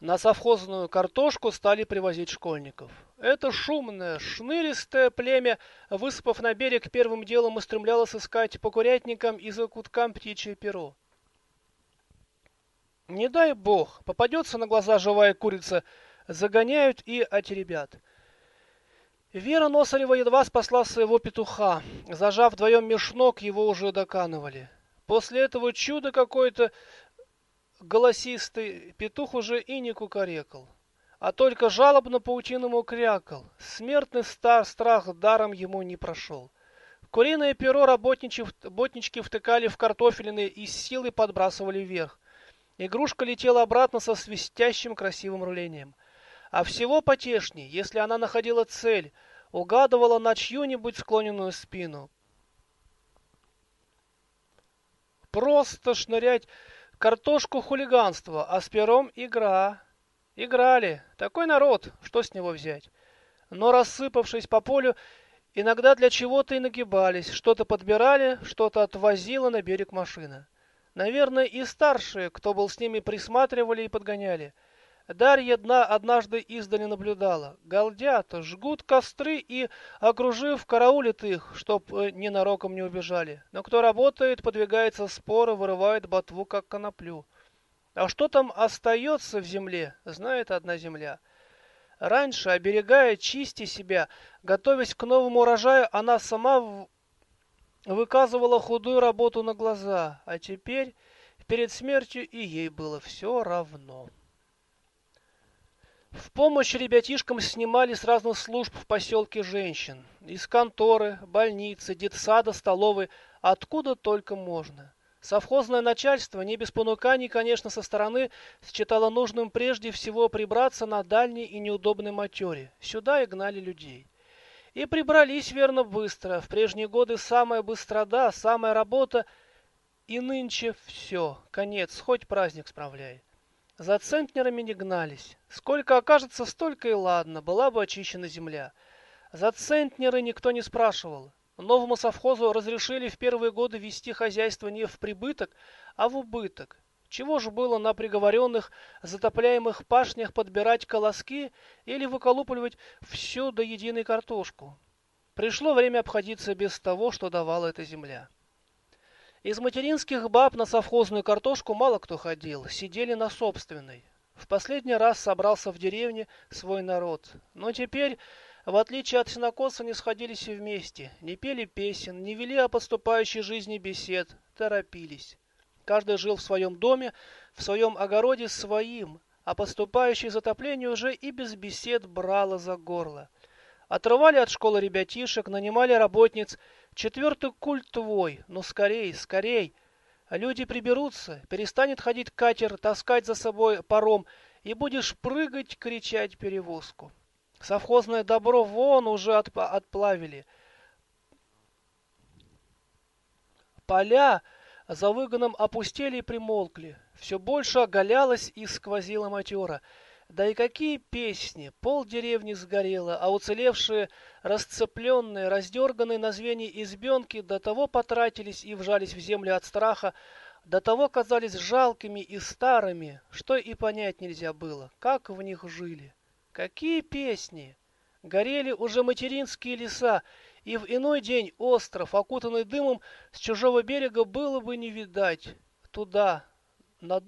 На совхозную картошку стали привозить школьников. Это шумное, шныристое племя, высыпав на берег, первым делом устремлялось искать по курятникам и закуткам птичье перо. Не дай бог, попадется на глаза живая курица, загоняют и отеребят. Вера Носарева едва спасла своего петуха. Зажав вдвоем мешнок, его уже доканывали. После этого чудо какое-то голосистый петух уже и не кукарекал, а только жалобно паутиному крякал. Смертный стар страх даром ему не прошел. Куриное перо работнички втыкали в картофелины и с силой подбрасывали вверх. Игрушка летела обратно со свистящим красивым рулением. А всего потешней, если она находила цель, угадывала на чью-нибудь склоненную спину. Просто шнырять Картошку хулиганство, а с пером игра. Играли. Такой народ, что с него взять? Но рассыпавшись по полю, иногда для чего-то и нагибались, что-то подбирали, что-то отвозила на берег машина. Наверное, и старшие, кто был с ними, присматривали и подгоняли – Дарья дна однажды издали наблюдала. Галдят, жгут костры и, окружив, караулит их, чтоб э, ненароком не убежали. Но кто работает, подвигается споро, вырывает ботву, как коноплю. А что там остается в земле, знает одна земля. Раньше, оберегая, чисти себя, готовясь к новому урожаю, она сама выказывала худую работу на глаза, а теперь, перед смертью, и ей было все равно. В помощь ребятишкам снимали с разных служб в поселке женщин. Из конторы, больницы, детсада, столовой, откуда только можно. Совхозное начальство, не без понуканий, конечно, со стороны, считало нужным прежде всего прибраться на дальней и неудобной матере. Сюда и гнали людей. И прибрались, верно, быстро. В прежние годы самая быстрода, самая работа, и нынче все, конец, хоть праздник справляй. За центнерами не гнались. Сколько окажется, столько и ладно, была бы очищена земля. За центнеры никто не спрашивал. Новому совхозу разрешили в первые годы вести хозяйство не в прибыток, а в убыток. Чего же было на приговоренных, затопляемых пашнях подбирать колоски или выколупливать всю до единой картошку? Пришло время обходиться без того, что давала эта земля. Из материнских баб на совхозную картошку мало кто ходил, сидели на собственной. В последний раз собрался в деревне свой народ. Но теперь, в отличие от синокоса, не сходились вместе, не пели песен, не вели о подступающей жизни бесед, торопились. Каждый жил в своем доме, в своем огороде своим, а поступающее затопление уже и без бесед брало за горло. Отрывали от школы ребятишек, нанимали работниц – Четвертый культ твой, но скорей, скорей. Люди приберутся, перестанет ходить катер, таскать за собой паром, и будешь прыгать, кричать перевозку. Совхозное добро вон уже отп отплавили. Поля за выгоном опустели и примолкли. Все больше оголялось и сквозила матера. Да и какие песни! Пол деревни сгорело, а уцелевшие, расцепленные, раздерганные на звенья избенки до того потратились и вжались в землю от страха, до того казались жалкими и старыми, что и понять нельзя было, как в них жили. Какие песни! Горели уже материнские леса, и в иной день остров, окутанный дымом, с чужого берега было бы не видать. Туда, на